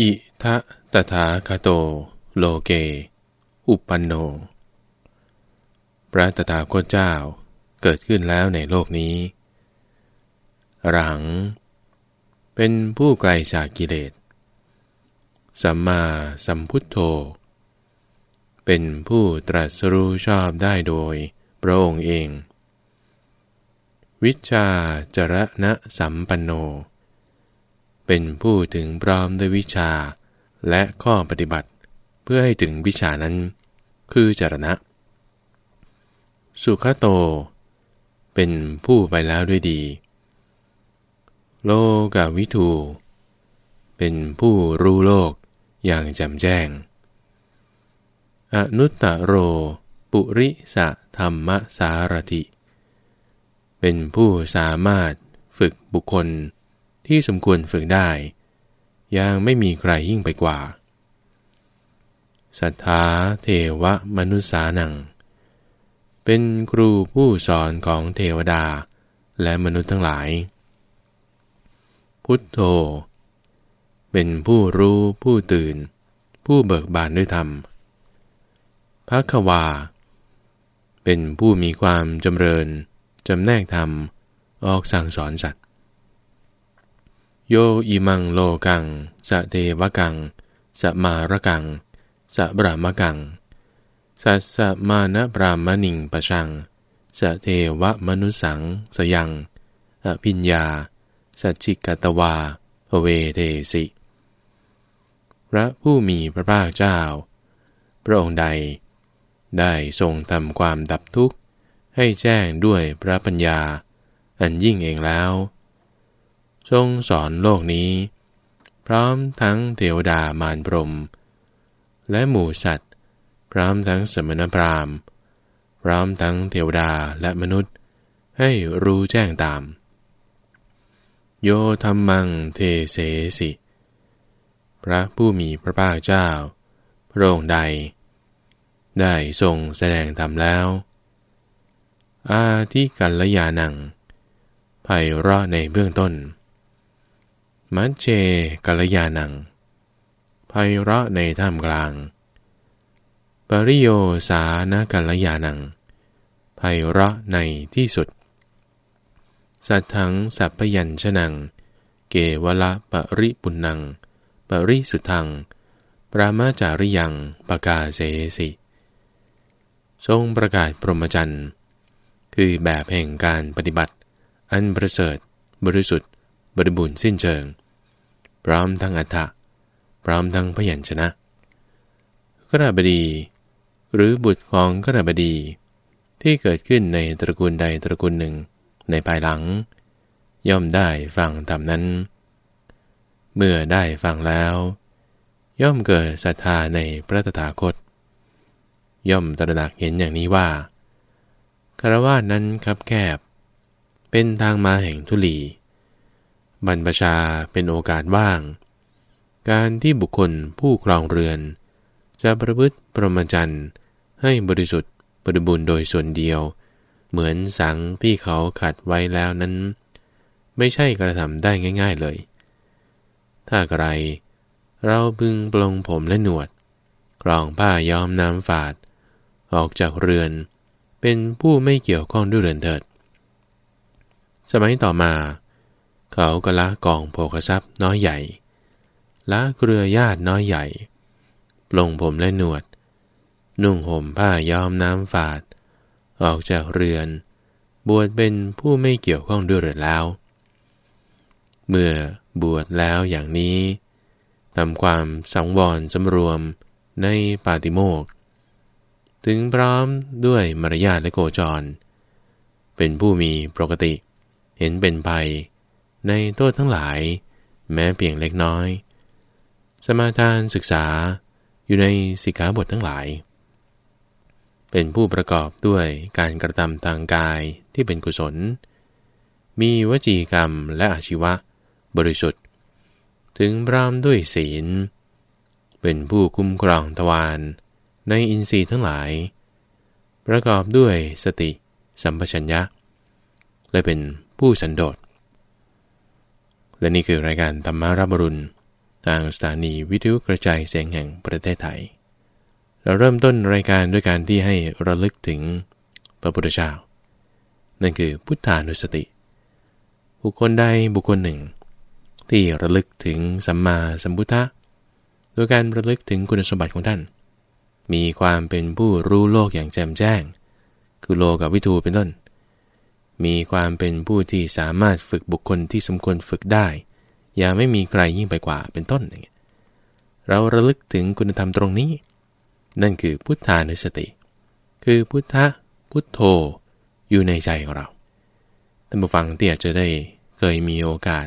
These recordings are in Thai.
อิทะตถาคโต โลเก อุปันโน พระตถาคตเจ้าเกิดขึ้นแล้วในโลกนี้ หลัง เป็นผู้ไกลจากกิเลส สัมมาสัมพุทโธ เป็นผู้ตรัสรู้ชอบได้โดยพระองค์เอง วิชาจระณะสัมปันโน เป็นผู้ถึงพร้อมด้วยวิชา และข้อปฏิบัติเพื่อให้ถึงวิชานั้น คือจรณะ สุขโต เป็นผู้ไปแล้วด้วยดี โลกาวิทู เป็นผู้รู้โลกอย่างแจ่มแจ้ง อนุตตโร ปุริสะธรรมสารติ เป็นผู้สามารถฝึกบุคคล ที่สมควรฝึกได้ ยังไม่มีใครยิ่งไปกว่าสัทธาเทวมนุษานัง เป็นครูผู้สอนของเทวดาและมนุษย์ทั้งหลาย พุทโธ เป็นผู้รู้ผู้ตื่น ผู้เบิกบานด้วยธรรมพระควา เป็นผู้มีความจำเริญ จำแนกธรรม ออกสั่งสอนสัตว โยอิมังโลกัง สะเทวกัง สะมารกัง สะบรามกัง สัสสะมานะปรามณิงประชัง สะเทวมนุสัง สยัง อภิญญา สัจจิกตวาเวเทสิ พระผู้มีพระภาคเจ้า พระองค์ใด ได้ทรงทำความดับทุกข์ให้แจ้งด้วยพระปัญญา อันยิ่งเองแล้ว ทรงสอนโลกนี้ พร้อมทั้งเทวดามารพรม และหมู่สัตว์ พร้อมทั้งสมณพราหมณ์ พร้อมทั้งเทวดาและมนุษย์ ให้รู้แจ้งตาม โยธรรมังเทเสสิ พระผู้มีพระภาคเจ้า พระองค์ใด ได้ทรงแสดงธรรมแล้ว อาทิกัลยานังไพเราะในเบื้องต้น มัจเจกัลยานังไพเราะในท่ามกลาง ปริโยสานกัลยานังไพเราะในที่สุด สัทธังสัพพยัญชนัง เกวละปริปุนัง ปริสุทัง ปรามาจาริยังปกาเสสิ ทรงประกาศพรหมจรรย์ คือแบบแห่งการปฏิบัติ อันประเสริฐ บริสุทธิ์ บริบูรณ์สิ้นเชิง พร้อมทั้งอัฏฐะพร้อมทั้งพยัญชนะกระบดี หรือบุตรของกระบดี ที่เกิดขึ้นในตระกูลใดตระกูลหนึ่งในภายหลัง ย่อมได้ฟังธรรมนั้น เมื่อได้ฟังแล้ว ย่อมเกิดศรัทธาในพระตถาคต ย่อมตระหนักเห็นอย่างนี้ว่าคารวะนั้นคับแคบ เป็นทางมาแห่งทุลี บรรพชาเป็นโอกาสว่าง การที่บุคคลผู้ครองเรือน จะประพฤติปรมจันทร์ให้บริสุทธิ์บริบูรณ์โดยส่วนเดียว เหมือนสังที่เขาขัดไว้แล้วนั้น ไม่ใช่กระทำได้ง่าย ๆเลย ถ้าใครเราบึงปลงผมและหนวดกรองผ้าย้อมน้ำฝาด ออกจากเรือน เป็นผู้ไม่เกี่ยวข้องด้วยเรือนเถิด สมัยต่อมา เขาก็ละกองโภคทรัพย์น้อยใหญ่ ละเครือญาติน้อยใหญ่ปลงผมและหนวด นุ่งห่มผ้าย้อมน้ำฝาด ออกจากเรือน บวชเป็นผู้ไม่เกี่ยวข้องด้วยเรือแล้ว เมื่อบวชแล้วอย่างนี้ทำความสังวรสำรวมในปาติโมกถึงพร้อมด้วยมารยาทและโกจร เป็นผู้มีปกติ เห็นเป็นภัย ในโทษทั้งหลาย แม้เพียงเล็กน้อย สมาทานศึกษาอยู่ในสิกขาบททั้งหลาย เป็นผู้ประกอบด้วยการกระทำทางกายที่เป็นกุศล มีวจีกรรมและอาชีวะ บริสุทธิ์ ถึงพร้อมด้วยศีล เป็นผู้คุ้มครองทวารในอินทรีย์ทั้งหลาย ประกอบด้วยสติสัมปชัญญะ และเป็นผู้สันโดษ และนี่คือรายการธรรมารับรุณ ทางสถานีวิทยุกระจายเสียงแห่งประเทศไทย เราเริ่มต้นรายการด้วยการที่ให้ระลึกถึงพระพุทธเจ้า นั่นคือพุทธานุสติ บุคคลใดบุคคลหนึ่ง ที่ระลึกถึงสัมมาสัมพุทธะโดยการระลึกถึงคุณสมบัติของท่าน มีความเป็นผู้รู้โลกอย่างแจ่มแจ้ง คือโลกับวิทูเป็นต้น มีความเป็นผู้ที่สามารถฝึกบุคคลที่สมควรฝึกได้ อย่าไม่มีใครยิ่งไปกว่าเป็นต้นอย่างเงี้ยเราระลึกถึงคุณธรรมตรงนี้ นั่นคือพุทธานุสติ คือพุทธะพุทโธอยู่ในใจของเราท่านผู้ฟังที่อาจจะได้เคยมีโอกาส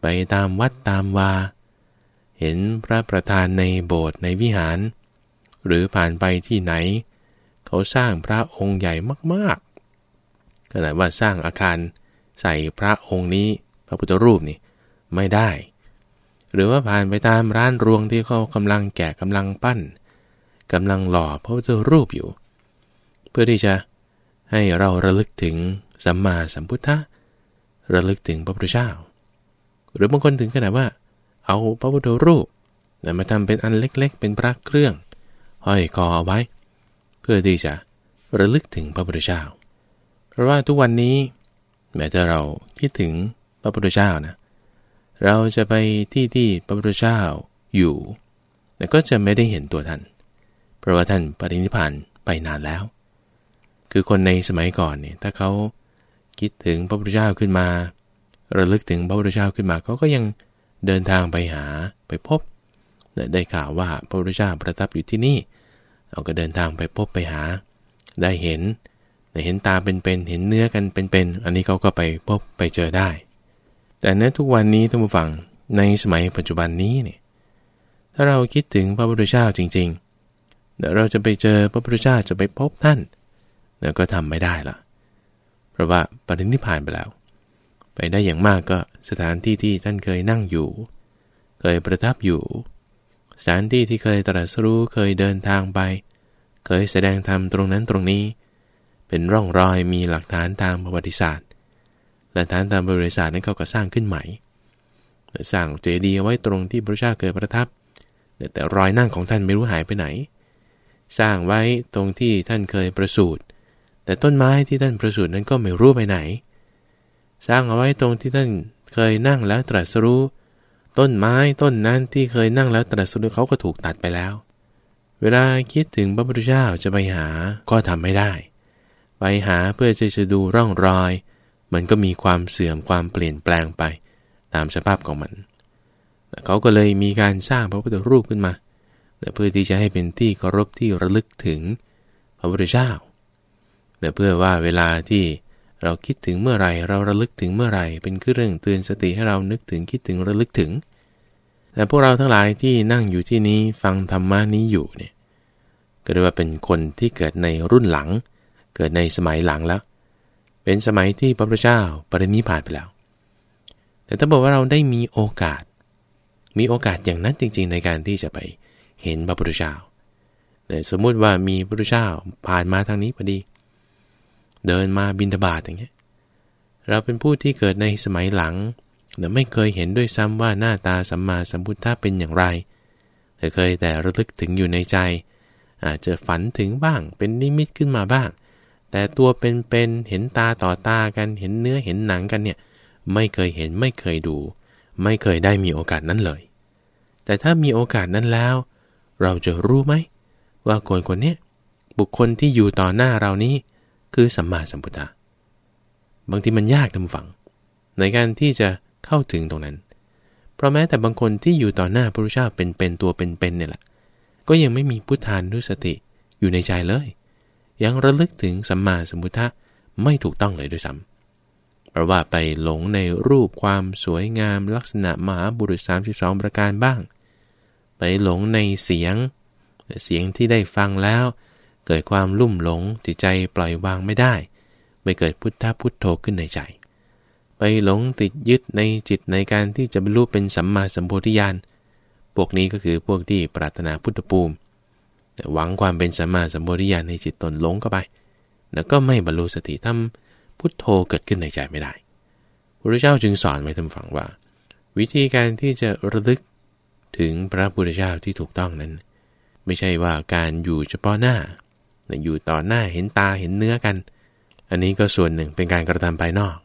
ไปตามวัดตามวา เห็นพระประธานในโบสถ์ในวิหาร หรือผ่านไปที่ไหน เขาสร้างพระองค์ใหญ่มากๆ ขนาดว่าสร้างอาคารใส่พระองค์นี้พระพุทธรูปนี่ไม่ได้ หรือว่าผ่านไปตามร้านรวงที่เขากำลังแกะกำลังปั้นกำลังหล่อพระพุทธรูปอยู่ เพื่อที่จะให้เราระลึกถึงสัมมาสัมพุทธะระลึกถึงพระพุทธเจ้า หรือบางคนถึงขนาดว่า เอาพระพุทธรูปมาทำเป็นอันเล็กๆ เป็นพระเครื่องห้อยคอเอาไว้ เพื่อที่จะระลึกถึงพระพุทธเจ้า เพราะว่าทุกวันนี้ แม้จะเราคิดถึงพระพุทธเจ้านะเราจะไปที่ที่พระพุทธเจ้าอยู่แต่ก็จะไม่ได้เห็นตัวท่าน เพราะว่าท่านปรินิพานไปนานแล้ว คือคนในสมัยก่อนเนี่ยถ้าเขาคิดถึงพระพุทธเจ้าขึ้นมา ระลึกถึงพระพุทธเจ้าขึ้นมาเขาก็ยังเดินทางไปหาไปพบ ได้ข่าวว่าพระพุทธเจ้าประทับอยู่ที่นี่เราก็เดินทางไปพบไปหา ได้เห็น เห็นตาเป็นๆเห็นเนื้อกันเป็นๆอันนี้เขาก็ไปพบไปเจอได้ แต่ในทุกวันนี้ท่านผู้ฟังในสมัยปัจจุบันนี้เนี่ยถ้าเราคิดถึงพระพุทธเจ้าจริงๆเราจะไปเจอพระพุทธเจ้าจะไปพบท่านเราก็ทำไม่ได้ละเพราะว่าปรินิพานไปแล้ว ไปได้อย่างมากก็สถานที่ที่ท่านเคยนั่งอยู่ เคยประทับอยู่ สถานที่ที่เคยตรัสรู้เคยเดินทางไป เคยแสดงธรรมตรงนั้นตรงนี้ เป็นร่องรอยมีหลักฐานทางประวัติศาสตร์และฐานตามบริษัทนั้นเขาก็สร้างขึ้นใหม่สร้างเจดีย์ไว้ตรงที่พระเจ้าเคยประทับ แต่รอยนั่งของท่านไม่รู้หายไปไหน สร้างไว้ตรงที่ท่านเคยประสูติแต่ต้นไม้ที่ท่านประสูตินั้นก็ไม่รู้ไปไหน สร้างเอาไว้ตรงที่ท่านเคยนั่งแล้วตรัสรู้ ต้นไม้ต้นนั้นที่เคยนั่งแล้วตรัสรู้เขาก็ถูกตัดไปแล้ว เวลาคิดถึงพระพุทธเจ้าจะไปหาก็ทำไม่ได้ ไปหาเพื่อจะจะดูร่องรอย มันก็มีความเสื่อมความเปลี่ยนแปลงไป ตามสภาพของมัน เขาก็เลยมีการสร้างพระพุทธรูปขึ้นมาเพื่อที่จะให้เป็นที่เคารพที่ระลึกถึงพระพุทธเจ้าเพื่อว่าเวลาที่เราคิดถึงเมื่อไรเราระลึกถึงเมื่อไรเป็นเครื่องเตือนสติให้เรานึกถึงคิดถึงระลึกถึง แต่พวกเราทั้งหลายที่นั่งอยู่ที่นี้ฟังธรรมะนี้อยู่เนี่ยก็เรียกว่าเป็นคนที่เกิดในรุ่นหลัง เกิดในสมัยหลังแล้ว เป็นสมัยที่พระพุทธเจ้าปรินิพพานไปแล้ว แต่ถ้าบอกว่าเราได้มีโอกาส มีโอกาสอย่างนั้นจริง ๆ ในการที่จะไปเห็นพระพุทธเจ้าแต่สมมุติว่ามีพระพุทธเจ้าผ่านมาทางนี้พอดี เดินมาบินทบาทอย่างเงี้ย เราเป็นผู้ที่เกิดในสมัยหลังแต่ไม่เคยเห็นด้วยซ้ำว่าหน้าตาสัมมาสัมพุทธะเป็นอย่างไรแต่เคยแต่ระลึกถึงอยู่ในใจ อาจจะฝันถึงบ้าง เป็นนิมิตขึ้นมาบ้าง แต่ตัวเป็นๆเห็นตาต่อตากันเห็นเนื้อเห็นหนังกันเนี่ยไม่เคยเห็นไม่เคยดู ไม่เคยได้มีโอกาสนั้นเลย แต่ถ้ามีโอกาสนั้นแล้ว เราจะรู้ไหม ว่าคนคนนี้บุคคลที่อยู่ต่อหน้าเรานี้คือสัมมาสัมพุทธะบางทีมันยากทำฝัง ในการที่จะเข้าถึงตรงนั้น เพราะแม้แต่บางคนที่อยู่ต่อหน้าพระพุทธเจ้าเป็นๆตัวเป็นๆเนี่ยแหละก็ยังไม่มีพุทธานุสติอยู่ในใจเลย ยังระลึกถึงสัมมาสัมพุทธะไม่ถูกต้องเลยด้วยซ้ำเพราะว่าไปหลงในรูปความสวยงามลักษณะมหาบุรุษ 32 ประการบ้าง ไปหลงในเสียง เสียงที่ได้ฟังแล้ว เกิดความลุ่มหลงจิตใจปล่อยวางไม่ได้ ไม่เกิดพุทธพุทโธขึ้นในใจ ไปหลงติดยึดในจิตในการที่จะบรรลุเป็นสัมมาสัมโพธิญาณพวกนี้ก็คือพวกที่ปรารถนาพุทธภูมิ หวังความเป็นสัมมาสัมปวิญาณในจิตตนหลงเข้าไป แล้วก็ไม่บรรลุสติทำพุทโธเกิดขึ้นในใจไม่ได้พระเจ้าจึงสอนไว้ทำฝังว่า วิธีการที่จะระลึกถึงพระพุทธเจ้าที่ถูกต้องนั้น ไม่ใช่ว่าการอยู่เฉพาะหน้า อยู่ต่อหน้าเห็นตาเห็นเนื้อกัน อันนี้ก็ส่วนหนึ่งเป็นการกระทำภายนอก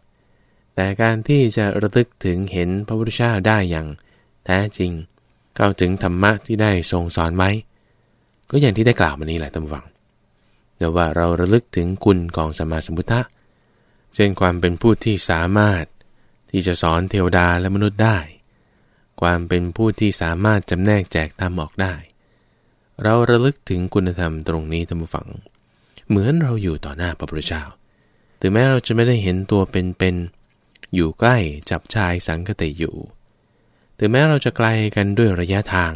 แต่การที่จะระลึกถึงเห็นพระพุทธเจ้าได้อย่างแท้จริง เข้าถึงธรรมะที่ได้ทรงสอนไว้ ก็อย่างที่ได้กล่าวมานี้แหละตั้งวังแต่ว่าเราระลึกถึงคุณของสมมาสมุทธะเช่นความเป็นผู้ที่สามารถที่จะสอนเทวดาและมนุษย์ได้ ความเป็นผู้ที่สามารถจำแนกแจกธรรมออกได้ เราระลึกถึงคุณธรรมตรงนี้ท่านผู้ฟัง เหมือนเราอยู่ต่อหน้าพระพุทธเจ้า ถึงแม้เราจะไม่ได้เห็นตัวเป็นๆ อยู่ใกล้จับชายสังคติอยู่ ถึงแม้เราจะไกลกันด้วยระยะทาง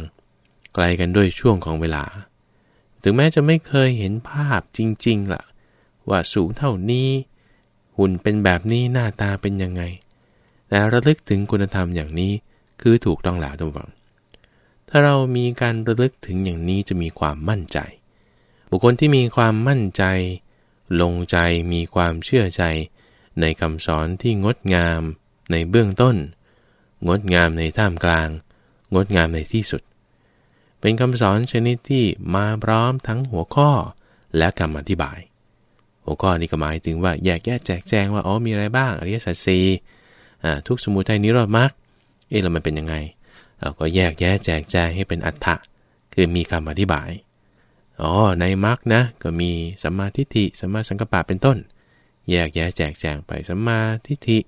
ไกลกันด้วยช่วงของเวลา ถึงแม้จะไม่เคยเห็นภาพจริงๆล่ะ ว่าสูงเท่านี้ หุ่นเป็นแบบนี้หน้าตาเป็นยังไง แต่ระลึกถึงคุณธรรมอย่างนี้คือถูกต้องแล้วทุกฝัง ถ้าเรามีการระลึกถึงอย่างนี้จะมีความมั่นใจ บุคคลที่มีความมั่นใจ ลงใจมีความเชื่อใจ ในคำสอนที่งดงามในเบื้องต้น งดงามในท่ามกลาง งดงามในที่สุด เป็นคำสอนชนิดที่มาพร้อมทั้งหัวข้อและคำอธิบาย หัวข้อนี้ก็หมายถึงว่าแยกแยะแจกแจงว่าอ๋อมีอะไรบ้างอริยสัจสี่ทุกสมุทัยนิโรธมรรคเอ๊ะแล้วมันเป็นยังไง เราก็แยกแยะแจกแจงให้เป็นอัฏฐะคือมีคำอธิบายอ๋อในมรรคนะก็มีสัมมาทิฏฐิสัมมาสังกัปปะเป็นต้น แยกแยะแจกแจงไปสัมมาทิฏฐิ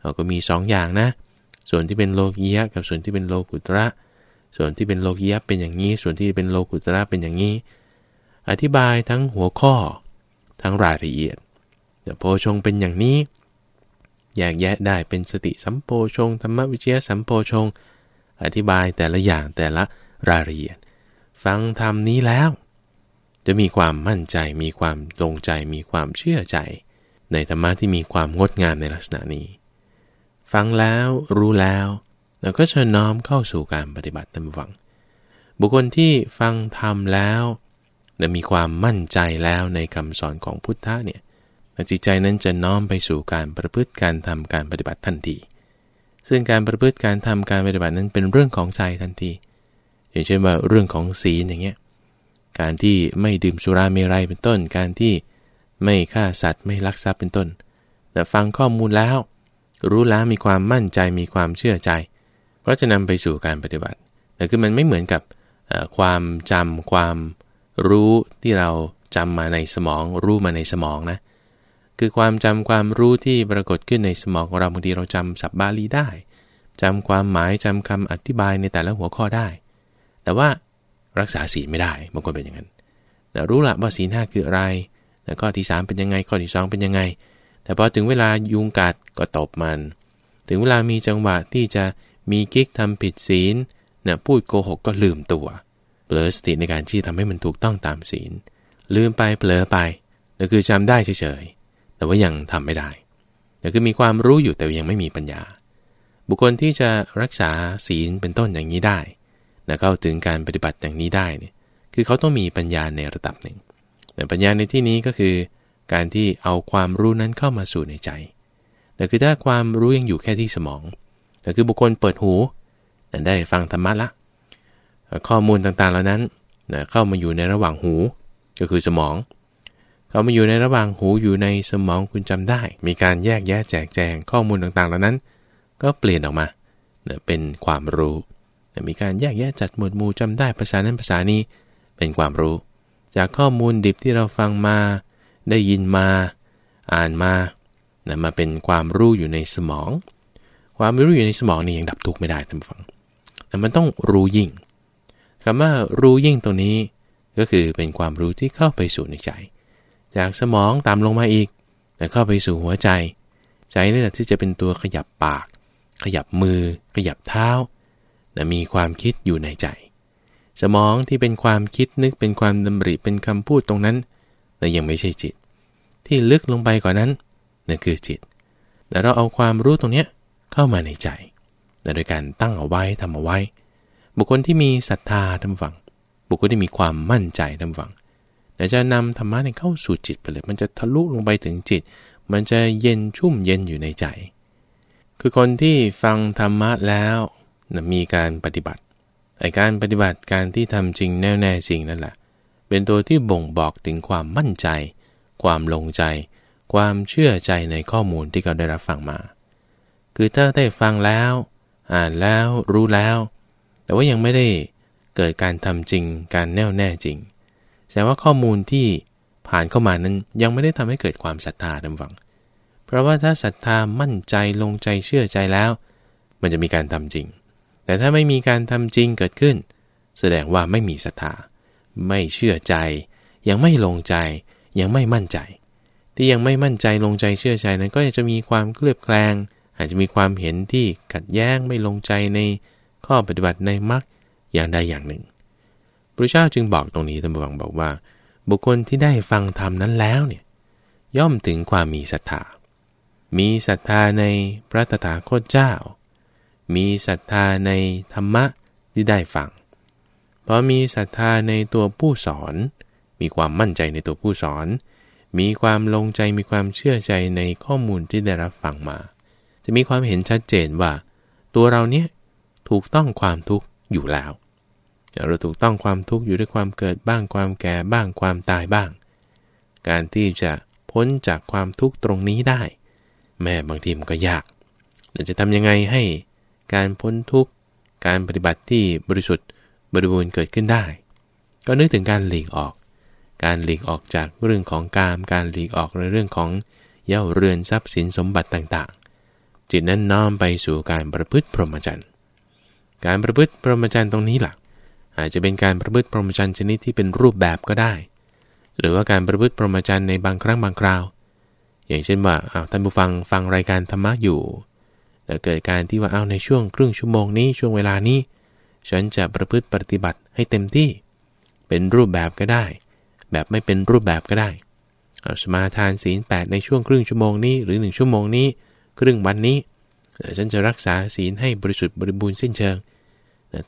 เราก็มี2ออย่างนะ ส่วนที่เป็นโลกียะกับส่วนที่เป็นโลกุตระ ส่วนที่เป็นโลกียะเป็นอย่างนี้ ส่วนที่เป็นโลกุตระเป็นอย่างนี้ อธิบายทั้งหัวข้อ ทั้งรายละเอียดแต่โพชงเป็นอย่างนี้ แยกแยะได้เป็นสติสัมโพชงธรรมวิเชียสัมโพชง อธิบายแต่ละอย่างแต่ละรายละเอียด ฟังธรรมนี้แล้ว จะมีความมั่นใจ มีความตรงใจ มีความเชื่อใจ ในธรรมะที่มีความงดงามในลักษณะนี้ ฟังแล้วรู้แล้ว เราก็จะน้อมเข้าสู่การปฏิบัติตามฟัง บุคคลที่ฟังธรรมแล้วและมีความมั่นใจแล้วในคำสอนของพุทธะเนี่ยจิตใจนั้นจะน้อมไปสู่การประพฤติการทำการปฏิบัติทันที ซึ่งการประพฤติการทำการปฏิบัตินั้นเป็นเรื่องของใจทันที อย่างเช่นว่าเรื่องของศีลอย่างเงี้ย การที่ไม่ดื่มสุราเมรัยเป็นต้น การที่ไม่ฆ่าสัตว์ไม่ลักทรัพย์เป็นต้น แต่ฟังข้อมูลแล้ว รู้แล้วมีความมั่นใจมีความเชื่อใจ ก็จะนำไปสู่การปฏิบัติ แต่คือมันไม่เหมือนกับความจำความรู้ที่เราจำมาในสมอง รู้มาในสมองนะ คือความจำความรู้ที่ปรากฏขึ้นในสมองของเราบางทีเราจำสับบาลีได้จำความหมายจำคำอธิบายในแต่ละหัวข้อได้ แต่ว่ารักษาศีลไม่ได้บางคนเป็นอย่างนั้นแต่รู้ละว่าศีลห้าคืออะไรแล้วข้อที่ 3 เป็นยังไง ข้อที่ 2 เป็นยังไง แต่พอถึงเวลายุงกัดก็ตบมัน ถึงเวลามีจังหวะที่จะ มีกิ๊กทำผิดศีลเนี่ยพูดโกหกก็ลืมตัวเผลอสติในการที่ทำให้มันถูกต้องตามศีล ลืมไปเผลอไปนั่นคือจำได้เฉยแต่ว่ายังทำไม่ได้แต่คือมีความรู้อยู่แต่ยังไม่มีปัญญา บุคคลที่จะรักษาศีลเป็นต้นอย่างนี้ได้และเข้าถึงการปฏิบัติอย่างนี้ได้เนี่ยคือเขาต้องมีปัญญาในระดับหนึ่งแต่ปัญญาในที่นี้ก็คือ การที่เอาความรู้นั้นเข้ามาสู่ในใจแต่คือถ้าความรู้ยังอยู่แค่ที่สมอง แต่คือบุคคลเปิดหูได้ฟังธรรมะละ ข้อมูลต่างๆเหล่านั้นเข้ามาอยู่ในระหว่างหู ก็คือสมอง เขามาอยู่ในระหว่างหูอยู่ในสมองคุณจำได้ มีการแยกแยะแจกแจงข้อมูลต่างๆ เหล่านั้น ก็เปลี่ยนออกมาเป็นความรู้มีการแยกแยะจัดหมวดหมู่จำได้ภาษานั้นภาษานี้เป็นความรู้ จากข้อมูลดิบที่เราฟังมา ได้ยินมา อ่านมานะมาเป็นความรู้อยู่ในสมอง ความรู้อยู่ในสมองนี่ยังดับทุกข์ไม่ได้ท่านฟัง แต่มันต้องรู้ยิ่งคำว่ารู้ยิ่งตรงนี้ ก็คือเป็นความรู้ที่เข้าไปสู่ในใจ จากสมองตามลงมาอีก แต่เข้าไปสู่หัวใจ ใจนี่แหละที่จะเป็นตัวขยับปาก ขยับมือ ขยับเท้าแต่มีความคิดอยู่ในใจ สมองที่เป็นความคิดนึกเป็นความดำริเป็นคำพูดตรงนั้น แต่ยังไม่ใช่จิต ที่ลึกลงไปกว่านั้นนั่นคือจิต แต่เราเอาความรู้ตรงนี้ เข้ามาในใจ โดยการตั้งเอาไว้ทำเอาไว้ บุคคลที่มีศรัทธาทำฝัง บุคคลที่มีความมั่นใจทำฝังแต่จะนำธรรมะเข้าสู่จิตไปเลย มันจะทะลุลงไปถึงจิต มันจะเย็นชุ่มเย็นอยู่ในใจ คือคนที่ฟังธรรมะแล้วนะมีการปฏิบัติแต่การปฏิบัติการที่ทำจริงแน่แน่จริงนั่นแหละ เป็นตัวที่บ่งบอกถึงความมั่นใจ ความลงใจ ความเชื่อใจในข้อมูลที่เขาได้รับฟังมา คือถ้าได้ฟังแล้ว อ่านแล้วรู้แล้ว แต่ว่ายังไม่ได้เกิดการทำจริง การแน่วแน่จริงแสดงว่าข้อมูลที่ผ่านเข้ามานั้นยังไม่ได้ทำให้เกิดความศรัทธาดำฝัง เพราะว่าถ้าศรัทธามั่นใจลงใจเชื่อใจแล้ว มันจะมีการทำจริง แต่ถ้าไม่มีการทำจริงเกิดขึ้น แสดงว่าไม่มีศรัทธา ไม่เชื่อใจ ยังไม่ลงใจ ยังไม่มั่นใจ ที่ยังไม่มั่นใจลงใจเชื่อใจนั้นก็จะมีความเคลือบแคลง อาจจะมีความเห็นที่ขัดแย้งไม่ลงใจในข้อปฏิบัติในมรรคอย่างใดอย่างหนึ่ง พระเจ้าจึงบอกตรงนี้ท่านบังบอกว่า บุคคลที่ได้ฟังธรรมนั้นแล้วเนี่ยย่อมถึงความมีศรัทธา มีศรัทธาในพระตถาคตเจ้า มีศรัทธาในธรรมะที่ได้ฟัง เพราะมีศรัทธาในตัวผู้สอน มีความมั่นใจในตัวผู้สอน มีความลงใจมีความเชื่อใจในข้อมูลที่ได้รับฟังมา จะมีความเห็นชัดเจนว่า ตัวเราเนี่ยถูกต้องความทุกข์อยู่แล้วเราถูกต้องความทุกข์อยู่ด้วยความเกิดบ้างความแก่บ้างความตายบ้าง การที่จะพ้นจากความทุกข์ตรงนี้ได้ แม่บางทีมันก็ยากเราจะทำยังไงให้การพ้นทุกข์การปฏิบัติที่บริสุทธิ์บริบูรณ์เกิดขึ้นได้ ก็นึกถึงการหลีกออก การหลีกออกจากเรื่องของการการหลีกออกในเรื่องของเย่าเรือนทรัพย์สินสมบัติต่าง จิตนั้นน้อมไปสู่การประพฤติพรหมจรรย์ การประพฤติพรหมจรรย์ตรงนี้หลักอาจจะเป็นการประพฤติพรหมจรรย์ชนิดที่เป็นรูปแบบก็ได้ หรือว่าการประพฤติพรหมจรรย์ในบางครั้งบางคราว อย่างเช่นว่าอ้าวท่านผู้ฟังฟังรายการธรรมะอยู่แต่เกิดการที่ว่าเอาในช่วงครึ่งชั่วโมงนี้ช่วงเวลานี้ ฉันจะประพฤติปฏิบัติให้เต็มที่ เป็นรูปแบบก็ได้ แบบไม่เป็นรูปแบบก็ได้เอาสมาทานศีลแปดในช่วงครึ่งชั่วโมงนี้หรือ 1 ชั่วโมงนี้ ครึ่งวันนี้ ฉันจะรักษาศีลให้บริสุทธิ์บริบูรณ์สิ้นเชิง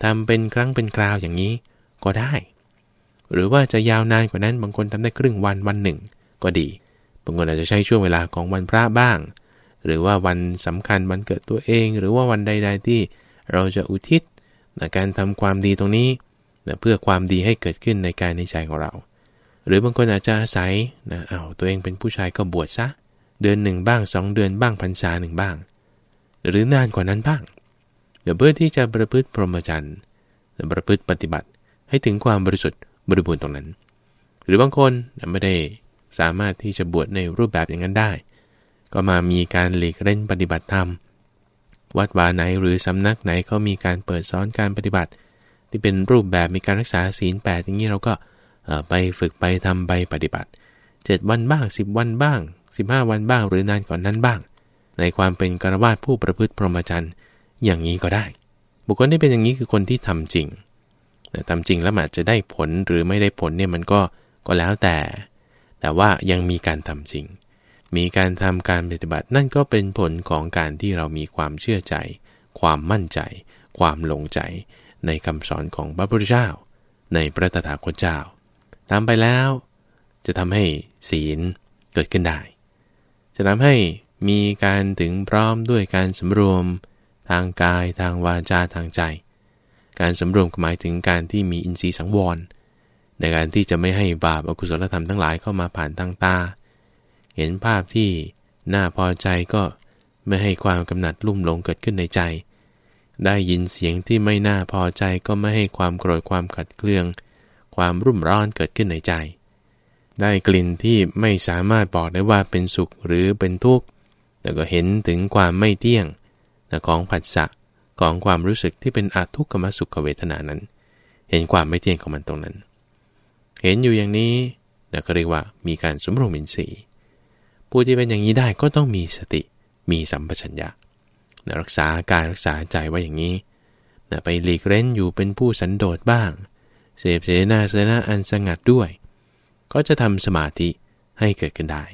ทำเป็นครั้งเป็นคราวอย่างนี้ก็ได้ หรือว่าจะยาวนานกว่านั้นบางคนทำได้ครึ่งวันวันหนึ่งก็ดี บางคนอาจจะใช้ช่วงเวลาของวันพระบ้าง หรือว่าวันสำคัญวันเกิดตัวเอง หรือว่าวันใด ๆที่เราจะอุทิศการทำความดีตรงนี้เพื่อความดีให้เกิดขึ้นในกายในใจของเรา หรือบางคนอาจจะอาศัยนะเอาตัวเองเป็นผู้ชายก็บวชซะ เดือนหนึ่งบ้างสองเดือนบ้างพรรษาหนึ่งบ้าง หรือนานกว่านั้นบ้าง เดี๋ยวเพื่อที่จะประพฤติพรหมจรรย์ประพฤติปฏิบัติให้ถึงความบริสุทธิ์บริบูรณ์ตรงนั้น หรือบางคนไม่ได้สามารถที่จะบวชในรูปแบบอย่างนั้นได้ ก็มามีการหลีกเล่นปฏิบัติธรรม วัดวาไหนหรือสำนักไหนเขามีการเปิดสอนการปฏิบัติ ที่เป็นรูปแบบมีการรักษาศีลแปดอย่างนี้เราก็ไปฝึกไปทำไปปฏิบัติ 7 วันบ้าง 10 วันบ้าง 15 วันบ้าง หรือนานกว่านนั้นบ้าง ในความเป็นกรวาดผู้ประพฤติพรหมจรรย์อย่างนี้ก็ได้ บุคคลที่เป็นอย่างนี้คือคนที่ทำจริงทำจริงแล้วอาจจะได้ผลหรือไม่ได้ผลเนี่ยมันก็ก็แล้วแต่ แต่ว่ายังมีการทำจริง มีการทำการปฏิบัตินั่นก็เป็นผลของการที่เรามีความเชื่อใจ ความมั่นใจ ความลงใจ ในคำสอนของพระพุทธเจ้า ในพระตถาคตเจ้าทำไปแล้ว จะทำให้ศีลเกิดขึ้นได้ จะทำให้มีการถึงพร้อมด้วยการสำรวม ทางกายทางวาจาทางใจ การสำรวมหมายถึงการที่มีอินทรีย์สังวร ในการที่จะไม่ให้บาปอกุศลธรรมทั้งหลายเข้ามาผ่านทางตา เห็นภาพที่น่าพอใจก็ไม่ให้ความกำหนัดลุ่มหลงเกิดขึ้นในใจ ได้ยินเสียงที่ไม่น่าพอใจก็ไม่ให้ความโกรธความขัดเคือง ความรุ่มร้อนเกิดขึ้นในใจ ได้กลิ่นที่ไม่สามารถบอกได้ว่าเป็นสุขหรือเป็นทุกข์ แต่ก็เห็นถึงความไม่เที่ยงของผัสสะของความรู้สึกที่เป็นอาทุกขมสุขเวทนานั้น เห็นความไม่เที่ยงของมันตรงนั้น เห็นอยู่อย่างนี้นะก็เรียกว่ามีการสมรวมอินทรีย์ผู้ที่เป็นอย่างนี้ได้ก็ต้องมีสติ มีสัมปชัญญะนะรักษากายรักษาใจไว้อย่างนี้นะไปหลีกเล่นอยู่เป็นผู้สันโดษบ้าง เสพเสนาเสนาอันสงัดด้วย ก็จะทำสมาธิให้เกิดขึ้นได้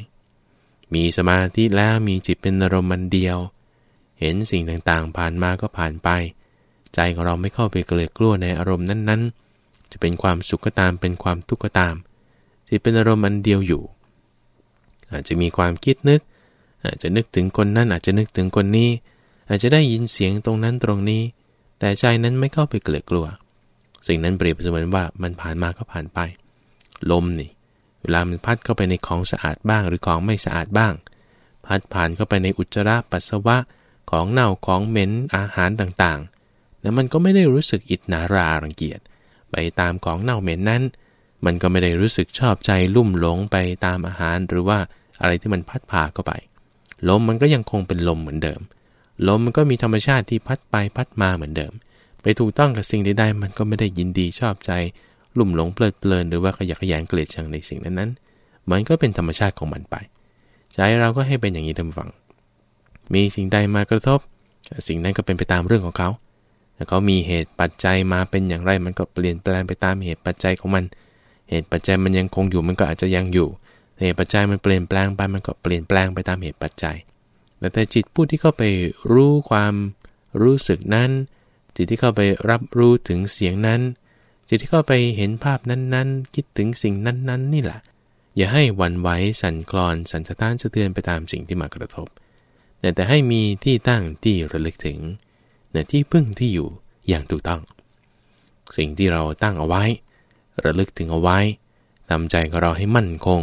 มีสมาธิแล้วมีจิตเป็นอารมณ์มันเดียว เห็นสิ่งต่างๆ ผ่านมาก็ผ่านไป ใจของเราไม่เข้าไปเกลือกลัวในอารมณ์นั้นๆ จะเป็นความสุขก็ตามเป็นความทุกข์ก็ตามที่เป็นอารมณ์อันเดียวอยู่ อาจจะมีความคิดนึก อาจจะนึกถึงคนนั้นอาจจะนึกถึงคนนี้ อาจจะได้ยินเสียงตรงนั้นตรงนี้ แต่ใจนั้นไม่เข้าไปเกลือกลัว สิ่งนั้นเปรียบเสมือนว่ามันผ่านมาก็ผ่านไป ลมนี่ ลามันพัดเข้าไปในของสะอาดบ้างหรือของไม่สะอาดบ้าง พัดผ่านเข้าไปในอุจจาระปัสสาวะของเน่าของเหม็นอาหารต่างๆ แล้วมันก็ไม่ได้รู้สึกอิจนารารังเกียจไปตามของเน่าเหม็นนั้น มันก็ไม่ได้รู้สึกชอบใจลุ่มหลงไปตามอาหารหรือว่าอะไรที่มันพัดพาเข้าไป ลมมันก็ยังคงเป็นลมเหมือนเดิม ลมมันก็มีธรรมชาติที่พัดไปพัดมาเหมือนเดิม ไปถูกต้องกับสิ่งใดๆมันก็ไม่ได้ยินดีชอบใจ ลุ่มหลงเพลิดเพลินหรือว่าขยักขยงเกลียดชังในสิ่งนั้นๆ มันก็เป็นธรรมชาติของมันไป ใจเราก็ให้เป็นอย่างนี้ทำฝัง มีสิ่งใดมากระทบ สิ่งนั้นก็เป็นไปตามเรื่องของเขาถ้าเขามีเหตุปัจจัยมาเป็นอย่างไร มันก็เปลี่ยนแปลงไปตามเหตุปัจจัยของมัน เหตุปัจจัยมันยังคงอยู่มันก็อาจจะยังอยู่ เหตุปัจจัยมันเปลี่ยนแปลงไปมันก็เปลี่ยนแปลงไปตามเหตุปัจจัย แต่จิตผู้ที่เข้าไปรู้ความรู้สึกนั้น จิตที่เข้าไปรับรู้ถึงเสียงนั้น จิตที่เข้าไปเห็นภาพนั้นๆ คิดถึงสิ่งนั้นๆ นี่แหละ อย่าให้วันไหวสั่นคลอน สั่นสะท้านสะเทือนไปตามสิ่งที่มากระทบ แต่แต่ให้มีที่ตั้งที่ระลึกถึงในที่พึ่งที่อยู่อย่างถูกต้อง สิ่งที่เราตั้งเอาไว้ ระลึกถึงเอาไว้ทำใจของเราให้มั่นคง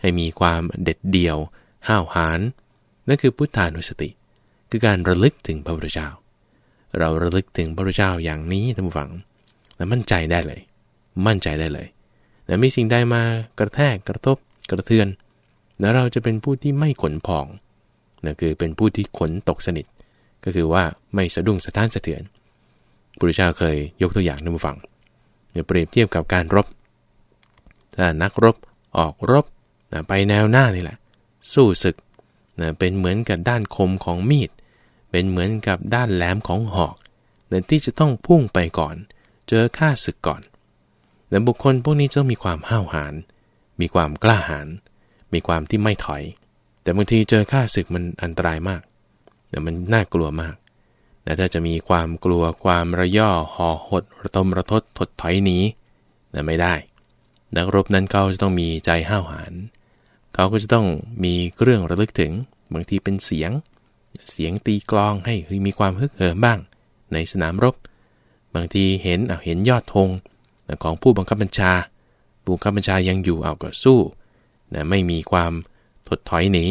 ให้มีความเด็ดเดี่ยว ห้าวหาญนั่นคือพุทธานุสติ คือการระลึกถึงพระพุทธเจ้า เราระลึกถึงพระพุทธเจ้าอย่างนี้ท่านผู้ฟัง แล้วมั่นใจได้เลย มั่นใจได้เลยแต่มีสิ่งใดมากระแทกกระทบกระเทือนแล้วเราจะเป็นผู้ที่ไม่ขนพองนั่นคือเป็นผู้ที่ขนตกสนิท ก็คือว่าไม่สะดุ้งสะท้านสะเทือนพระพุทธเจ้าเคยยกตัวอย่างท่านผู้ฟังเปรียบเทียบกับการรบ ถ้านักรบออกรบนะไปแนวหน้านี่แหละ สู้ศึกนะเป็นเหมือนกับด้านคมของมีด เป็นเหมือนกับด้านแหลมของหอกนะที่จะต้องพุ่งไปก่อน เจอข้าศึกก่อน แต่บุคคลพวกนี้จะมีความห้าวหาญ มีความกล้าหาญ มีความที่ไม่ถอย แต่บางทีเจอข้าศึกมันอันตรายมาก แต่มันน่ากลัวมาก แต่ถ้าจะมีความกลัวความระย่อห่อหดระทมระทดถดถอยหนีแต่ไม่ได้ นักรบนั้นเขาจะต้องมีใจห้าวหาญ เขาก็จะต้องมีเครื่องระลึกถึง บางทีเป็นเสียง เสียงตีกลองให้มีความฮึกเหิมบ้าง ในสนามรบ บางทีเห็นเอาเห็นยอดธงของผู้บังคับบัญชา ผู้บังคับบัญชายังอยู่เอาก็สู้นะไม่มีความถดถอยหนี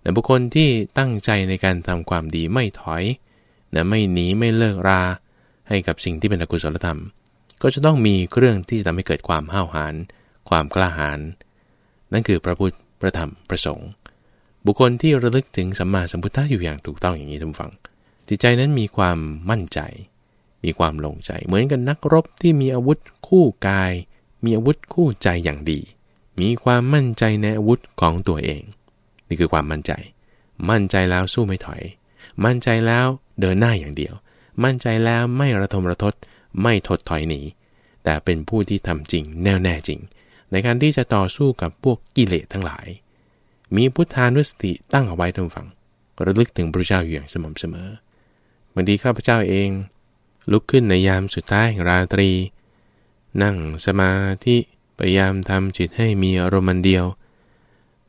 แต่บุคคลที่ตั้งใจในการทำความดีไม่ถอยนะไม่หนีไม่เลิกรา ให้กับสิ่งที่เป็นอกุศลธรรม ก็จะต้องมีเครื่องที่จะทำให้เกิดความห้าวหาญความกล้าหาญนั่นคือพระพุทธพระธรรมพระสงฆ์บุคคลที่ระลึกถึงสัมมาสัมพุทธะอยู่อย่างถูกต้องอย่างนี้ทุกฝัง จิตใจนั้นมีความมั่นใจ มีความลงใจ เหมือนกันนักรบที่มีอาวุธคู่กาย มีอาวุธคู่ใจอย่างดี มีความมั่นใจในอาวุธของตัวเอง นี่คือความมั่นใจ มั่นใจแล้วสู้ไม่ถอย มั่นใจแล้วเดินหน้าอย่างเดียว มั่นใจแล้วไม่ระทมระทศไม่ถดถอยหนี แต่เป็นผู้ที่ทำจริงแน่วแน่จริง ในการที่จะต่อสู้กับพวกกิเลสทั้งหลาย มีพุทธานุสติตั้งเอาไว้ทางฝั่งระลึกถึงพระเจ้าอยู่อย่างสม่ำเสมอบางทีข้าพเจ้าเอง ลุกขึ้นในยามสุดท้ายแห่งราตรี นั่งสมาธิพยายามทำจิตให้มีอารมณ์เดียว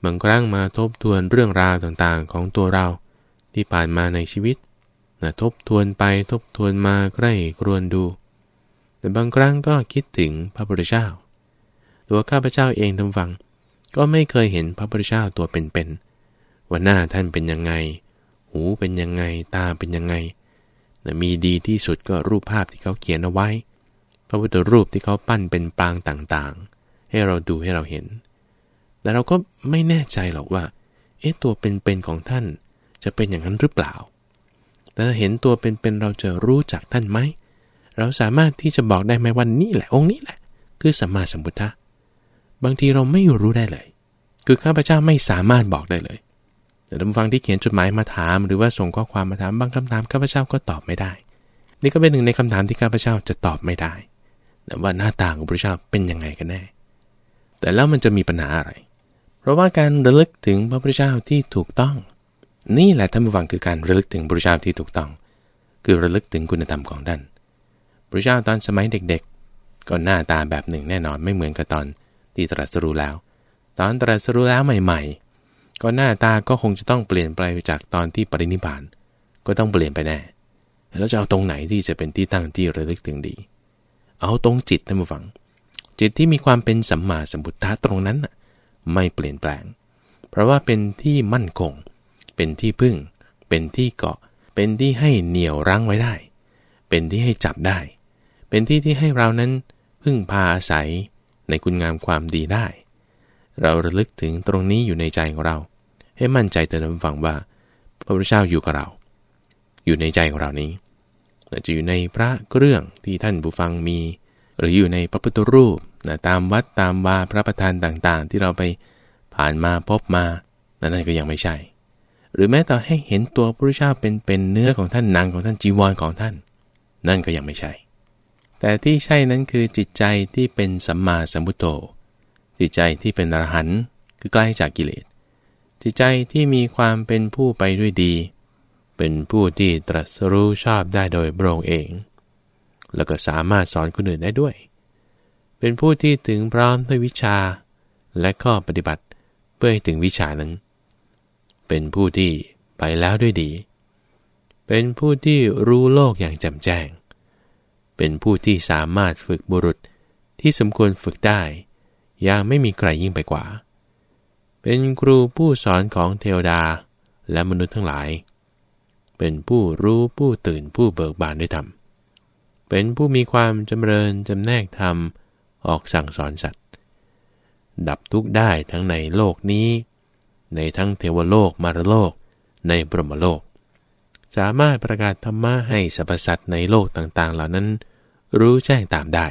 บางครั้งมาทบทวนเรื่องราวต่างๆของตัวเราที่ผ่านมาในชีวิตนะทบทวนไปทบทวนมาใกล้ครวนดู แต่บางครั้งก็คิดถึงพระพุทธเจ้า ตัวข้าพเจ้าเองทำฟัง ก็ไม่เคยเห็นพระพุทธเจ้าตัวเป็นๆว่าหน้าท่านเป็นยังไง หูเป็นยังไง ตาเป็นยังไง มีดีที่สุดก็รูปภาพที่เขาเขียนเอาไว้ พระพุทธรูปที่เขาปั้นเป็นปางต่างๆ ให้เราดูให้เราเห็น แต่เราก็ไม่แน่ใจหรอกว่า เอ๊ะตัวเป็นๆของท่านจะเป็นอย่างนั้นหรือเปล่า แต่เห็นตัวเป็นๆเราจะรู้จักท่านไหม เราสามารถที่จะบอกได้ไหมว่านี่แหละองค์นี้แหละ คือสัมมาสัมพุทธะ บางทีเราไม่รู้ได้เลย คือข้าพเจ้าไม่สามารถบอกได้เลย แต่ท่านฟังที่เขียนจดหมายมาถาม หรือว่าส่งข้อความมาถามบางคำถามข้าพเจ้าก็ตอบไม่ได้ นี่ก็เป็นหนึ่งในคำถามที่ข้าพเจ้าจะตอบไม่ได้ แต่ว่าหน้าตาของพระเจ้าเป็นยังไงกันแน่ แต่แล้วมันจะมีปัญหาอะไร เพราะว่าการระลึกถึงพระพุทธเจ้าที่ถูกต้อง นี่แหละท่านผู้ฟังคือการระลึกถึงพระพุทธเจ้าที่ถูกต้อง คือระลึกถึงคุณธรรมของท่านพระเจ้าตอนสมัยเด็กๆ ก็หน้าตาแบบหนึ่งแน่นอนไม่เหมือนกับตอนที่ตรัสรู้แล้ว ตอนตรัสรู้แล้วใหม่ๆ ก็หน้าตาก็คงจะต้องเปลี่ยนไปจากตอนที่ปรินิพาน ก็ต้องเปลี่ยนไปแน่ แล้วจะเอาตรงไหนที่จะเป็นที่ตั้งที่ระลึกถึงดี เอาตรงจิตท่านผู้ฟัง จิตที่มีความเป็นสัมมาสัมพุทธะตรงนั้นไม่เปลี่ยนแปลง เพราะว่าเป็นที่มั่นคง เป็นที่พึ่ง เป็นที่เกาะ เป็นที่ให้เหนี่ยวรั้งไว้ได้ เป็นที่ให้จับได้ เป็นที่ที่ให้เรานั้นพึ่งพาอาศัยในคุณงามความดีได้ เราระลึกถึงตรงนี้อยู่ในใจของเรา ให้มั่นใจเตือนฟังว่า พระพุทธเจ้าอยู่กับเรา อยู่ในใจของเรานี้อาจจะอยู่ในพระเครื่องที่ท่านผู้ฟังมี หรืออยู่ในพระพุทธรูปนะตามวัดตามวาพระประธานต่างๆ ที่เราไปผ่านมาพบมานั่นก็ยังไม่ใช่ หรือแม้แต่ให้เห็นตัวพระพุทธเจ้าเป็นเป็นเนื้อของท่านนางของท่านจีวรของท่าน นั่นก็ยังไม่ใช่ แต่ที่ใช่นั้นคือจิตใจที่เป็นสัมมาสัมพุทโธจิตใจที่เป็นอรหันต์คือใกล้จากกิเลส จิตใจที่มีความเป็นผู้ไปด้วยดี เป็นผู้ที่ตรัสรู้ชอบได้โดยพระองค์เอง แล้วก็สามารถสอนคนอื่นได้ด้วย เป็นผู้ที่ถึงพร้อมด้วยวิชา และข้อปฏิบัติเพื่อให้ถึงวิชานั้น เป็นผู้ที่ไปแล้วด้วยดี เป็นผู้ที่รู้โลกอย่างแจ่มแจ้ง เป็นผู้ที่สามารถฝึกบุรุษที่สมควรฝึกได้อย่างไม่มีใครยิ่งไปกว่า เป็นครูผู้สอนของเทวดาและมนุษย์ทั้งหลาย เป็นผู้รู้ผู้ตื่นผู้เบิกบานด้วยธรรม เป็นผู้มีความจำเริญจำแนกธรรมออกสั่งสอนสัตว์ ดับทุกข์ได้ทั้งในโลกนี้ ในทั้งเทวโลกมารโลก ในบรมโลก สามารถประกาศธรรมะให้สรรพสัตว์ในโลกต่างๆ เหล่านั้น รู้แจ้งตามได้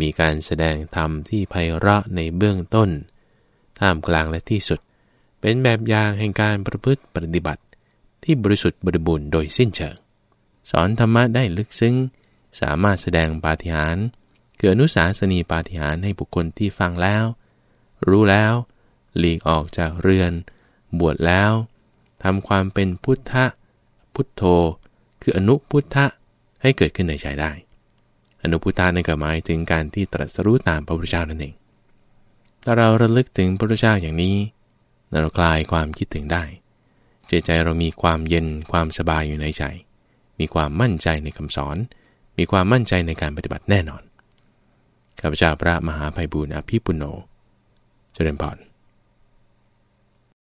มีการแสดงธรรมที่ไพเราะในเบื้องต้น ท่ามกลางและที่สุด เป็นแบบอย่างแห่งการประพฤติปฏิบัติ ที่บริสุทธิ์บริบูรณ์โดยสิ้นเชิง สอนธรรมะได้ลึกซึ้ง สามารถแสดงปาฏิหาริย์เกิดอนุสาสนีปาฏิหาริย์ให้บุคคลที่ฟังแล้ว รู้แล้ว หลีกออกจากเรือน บวชแล้วทำความเป็นพุทธะ พุทโธ คืออนุพุทธะให้เกิดขึ้นในใจได้ อนุพุทธะในก็หมายถึงการที่ตรัสรู้ตามพระพุทธเจ้านั่นเอง ถ้าเราระลึกถึงพระพุทธเจ้าอย่างนี้ เราคลายความคิดถึงได้จใจเรามีความเย็นความสบายอยู่ในใจ มีความมั่นใจในคำสอน มีความมั่นใจในการปฏิบัติแน่นอนข้าพเจ้าพระมหาภัยบุญอภิปุโนเจริญพร